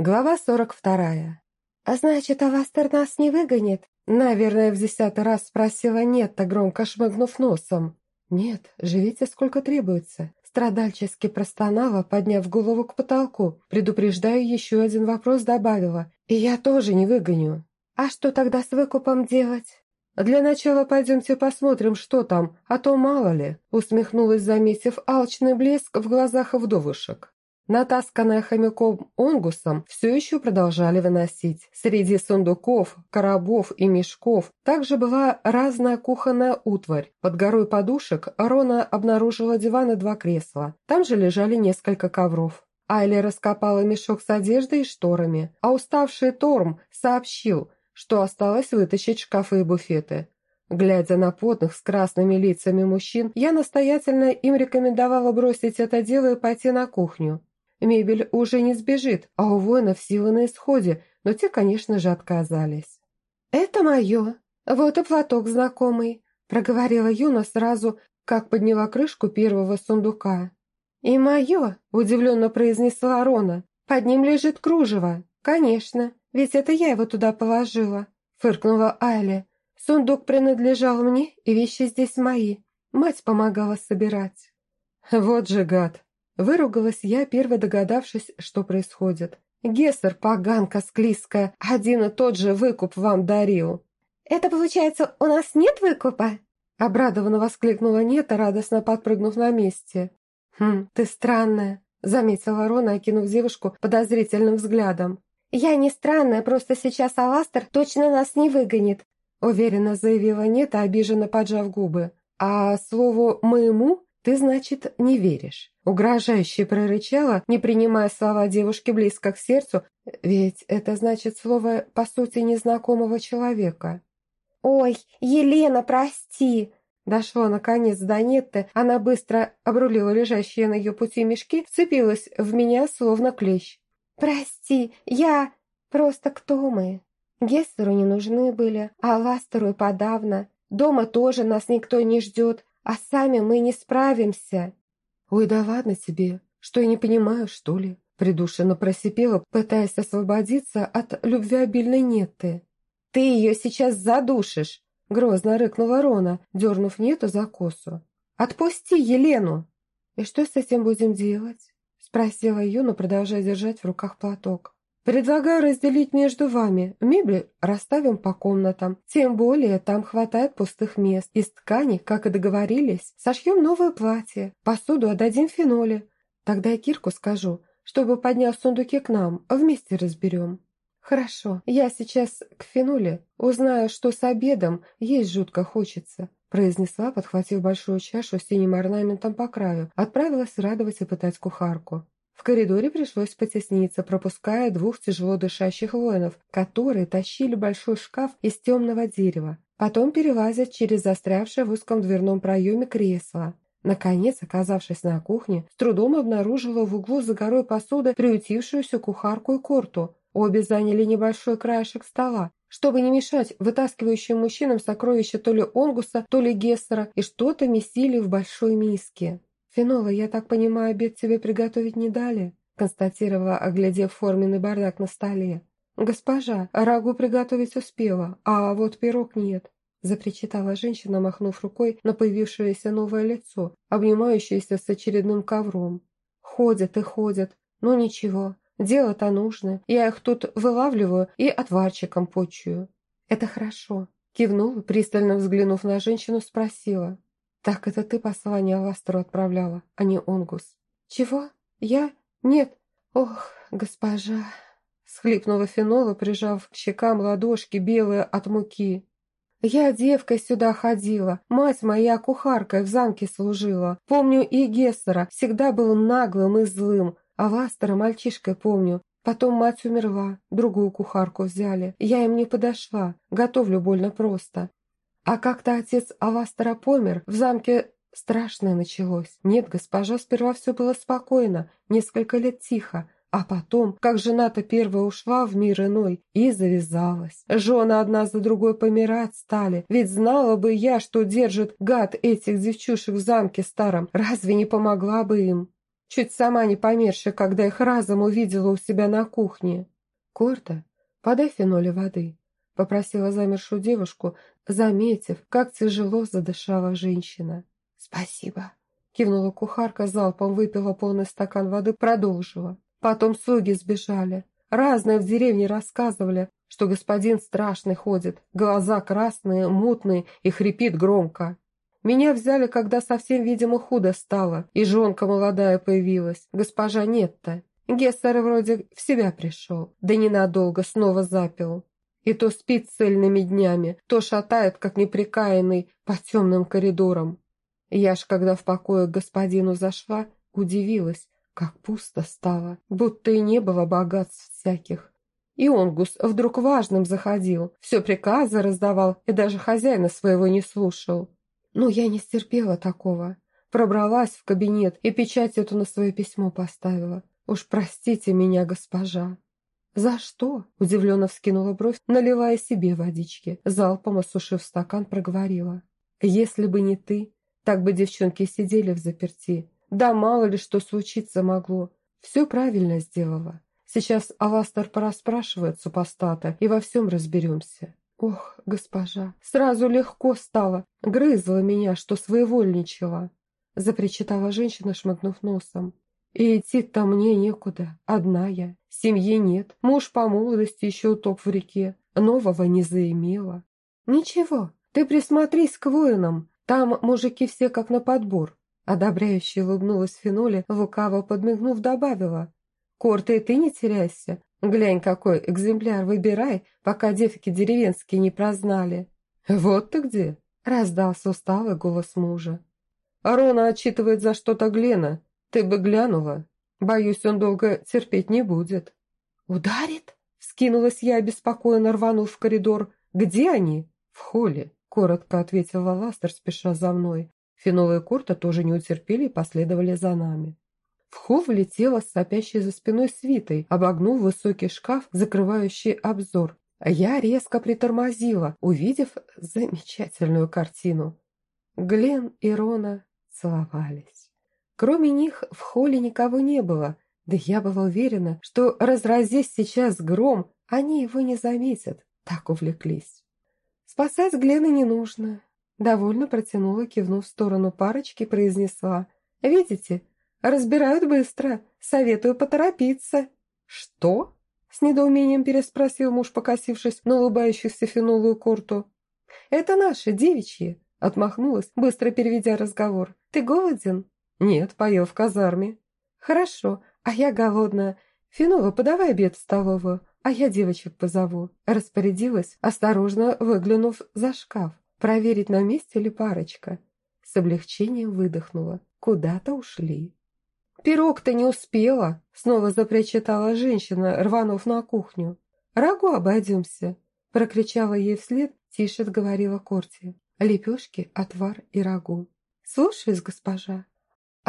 Глава сорок вторая. «А значит, Авастер нас не выгонит?» Наверное, в десятый раз спросила Нетта, громко шмыгнув носом. «Нет, живите сколько требуется». Страдальчески простонала, подняв голову к потолку. Предупреждаю, еще один вопрос добавила. «И я тоже не выгоню». «А что тогда с выкупом делать?» «Для начала пойдемте посмотрим, что там, а то мало ли», усмехнулась, заметив алчный блеск в глазах вдовушек. Натасканное хомяком онгусом все еще продолжали выносить. Среди сундуков, коробов и мешков также была разная кухонная утварь. Под горой подушек Рона обнаружила диван и два кресла. Там же лежали несколько ковров. Айли раскопала мешок с одеждой и шторами, а уставший Торм сообщил, что осталось вытащить шкафы и буфеты. Глядя на потных с красными лицами мужчин, я настоятельно им рекомендовала бросить это дело и пойти на кухню. Мебель уже не сбежит, а у воинов силы на исходе, но те, конечно же, отказались. «Это мое. Вот и платок знакомый», – проговорила Юна сразу, как подняла крышку первого сундука. «И мое», – удивленно произнесла Рона. «Под ним лежит кружево». «Конечно, ведь это я его туда положила», – фыркнула Айля. «Сундук принадлежал мне, и вещи здесь мои. Мать помогала собирать». «Вот же гад!» Выругалась я, первой догадавшись, что происходит. «Гессер, поганка склизкая, один и тот же выкуп вам дарил». «Это, получается, у нас нет выкупа?» Обрадованно воскликнула Нета, радостно подпрыгнув на месте. «Хм, ты странная», — заметила Рона, окинув девушку подозрительным взглядом. «Я не странная, просто сейчас Аластер точно нас не выгонит», — уверенно заявила Нета, обиженно поджав губы. «А слову «моему» ты, значит, не веришь?» Угрожающе прорычала, не принимая слова девушки близко к сердцу, ведь это значит слово, по сути, незнакомого человека. «Ой, Елена, прости!» Дошло, наконец, до Нетты, она быстро обрулила лежащие на ее пути мешки, вцепилась в меня, словно клещ. «Прости, я... Просто кто мы?» Гессеру не нужны были, а Ластеру и подавно. Дома тоже нас никто не ждет, а сами мы не справимся. «Ой, да ладно тебе, что я не понимаю, что ли?» Придушенно просипела, пытаясь освободиться от любвеобильной Нетты. «Ты ее сейчас задушишь!» Грозно рыкнула Рона, дернув Нету за косу. «Отпусти Елену!» «И что с этим будем делать?» Спросила Юна, продолжая держать в руках платок. «Предлагаю разделить между вами. Мебель расставим по комнатам. Тем более там хватает пустых мест. Из ткани, как и договорились, сошьем новое платье. Посуду отдадим феноле. Тогда я Кирку скажу, чтобы поднял сундуки к нам, вместе разберем». «Хорошо, я сейчас к фенуле. Узнаю, что с обедом есть жутко хочется», произнесла, подхватив большую чашу с синим орнаментом по краю, отправилась радовать и пытать кухарку. В коридоре пришлось потесниться, пропуская двух тяжело дышащих воинов, которые тащили большой шкаф из темного дерева, потом перелазят через застрявшее в узком дверном проеме кресло. Наконец, оказавшись на кухне, с трудом обнаружила в углу за горой посуды приютившуюся кухарку и корту. Обе заняли небольшой краешек стола, чтобы не мешать вытаскивающим мужчинам сокровища то ли Онгуса, то ли Гессера, и что-то месили в большой миске. «Фенола, я так понимаю, обед тебе приготовить не дали?» констатировала, оглядев форменный бардак на столе. «Госпожа, рагу приготовить успела, а вот пирог нет», запричитала женщина, махнув рукой на появившееся новое лицо, обнимающееся с очередным ковром. «Ходят и ходят, но ничего, дело-то нужно, я их тут вылавливаю и отварчиком почую». «Это хорошо», кивнула, пристально взглянув на женщину, спросила. «Так это ты послание Аластеру отправляла, а не Онгус?» «Чего? Я? Нет. Ох, госпожа!» Схлипнула Фенола, прижав к щекам ладошки, белые от муки. «Я девкой сюда ходила, мать моя кухаркой в замке служила. Помню и Гессера, всегда был наглым и злым, а Ластера мальчишкой помню. Потом мать умерла, другую кухарку взяли. Я им не подошла, готовлю больно просто. А как-то отец Аластера помер, в замке страшное началось. Нет, госпожа, сперва все было спокойно, несколько лет тихо, а потом, как жена-то первая ушла в мир иной, и завязалась. Жены одна за другой помирать стали, ведь знала бы я, что держит гад этих девчушек в замке старом, разве не помогла бы им? чуть сама не помершая, когда их разом увидела у себя на кухне. «Корта, подай феноли воды», — попросила замершую девушку, заметив, как тяжело задышала женщина. «Спасибо», — кивнула кухарка, залпом выпила полный стакан воды, продолжила. Потом слуги сбежали. Разные в деревне рассказывали, что господин страшный ходит, глаза красные, мутные и хрипит громко. Меня взяли, когда совсем, видимо, худо стало, и жонка молодая появилась, госпожа Нетта. Гессер вроде в себя пришел, да ненадолго снова запил. И то спит цельными днями, то шатает, как неприкаянный, по темным коридорам. Я ж, когда в покое к господину зашла, удивилась, как пусто стало, будто и не было богатств всяких. И Онгус вдруг важным заходил, все приказы раздавал и даже хозяина своего не слушал. Но я не стерпела такого. Пробралась в кабинет и печать эту на свое письмо поставила. Уж простите меня, госпожа. «За что?» – удивленно вскинула бровь, наливая себе водички. Залпом осушив стакан, проговорила. «Если бы не ты, так бы девчонки сидели в заперти. Да мало ли что случиться могло. Все правильно сделала. Сейчас Аластер порасспрашивает супостата, и во всем разберемся. Ох, госпожа, сразу легко стало. Грызла меня, что своевольничала. Запричитала женщина, шмыгнув носом. И идти-то мне некуда, одна я. Семьи нет, муж по молодости еще утоп в реке, нового не заимела. Ничего, ты присмотрись к воинам, там мужики все как на подбор. Одобряюще улыбнулась Феноля, лукаво подмигнув, добавила. Корта и ты не теряйся. Глянь, какой экземпляр выбирай, пока девки деревенские не прознали. Вот ты где, раздался усталый голос мужа. Рона отчитывает за что-то Глена. Ты бы глянула. Боюсь, он долго терпеть не будет. Ударит? Скинулась я, обеспокоенно рванув в коридор. Где они? В холле, коротко ответила Ластер, спеша за мной. Фенола и Курта тоже не утерпели и последовали за нами. В холл влетела сопящей за спиной свитой, обогнув высокий шкаф, закрывающий обзор. Я резко притормозила, увидев замечательную картину. Глен и Рона целовались. Кроме них в холле никого не было, да я была уверена, что разразись сейчас гром, они его не заметят, так увлеклись. Спасать Глена не нужно. Довольно протянула, кивнув в сторону парочки, произнесла. «Видите, Разбирают быстро. Советую поторопиться». «Что?» — с недоумением переспросил муж, покосившись на улыбающуюся фенулую корту. «Это наши, девичьи», — отмахнулась, быстро переведя разговор. «Ты голоден?» «Нет, поел в казарме». «Хорошо, а я голодная. Фенула, подавай обед в столовую, а я девочек позову». Распорядилась, осторожно выглянув за шкаф, проверить, на месте ли парочка. С облегчением выдохнула. Куда-то ушли. «Пирог-то не успела!» — снова запричитала женщина, рванув на кухню. «Рагу обойдемся!» — прокричала ей вслед, тише говорила Корти. «Лепешки, отвар и рагу». «Слушаюсь, госпожа».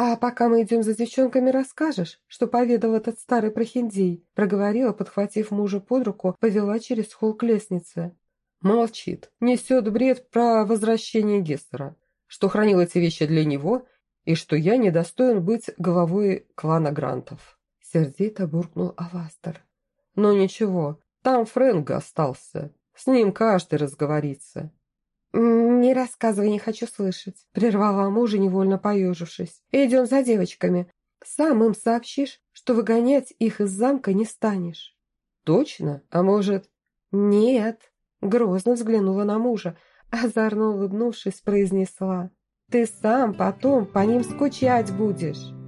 «А пока мы идем за девчонками, расскажешь, что поведал этот старый прохиндей?» проговорила, подхватив мужа под руку, повела через холл к лестнице. Молчит, несет бред про возвращение Гессера, что хранил эти вещи для него и что я недостоин быть главой клана Грантов. Сердито буркнул Авастер. Но ничего, там Фрэнк остался. С ним каждый разговорится. «Не рассказывай, не хочу слышать», — прервала мужа, невольно поежившись. «Идем за девочками. Сам им сообщишь, что выгонять их из замка не станешь». «Точно? А может...» «Нет», — грозно взглянула на мужа, озорно улыбнувшись, произнесла. Ты сам потом по ним скучать будешь.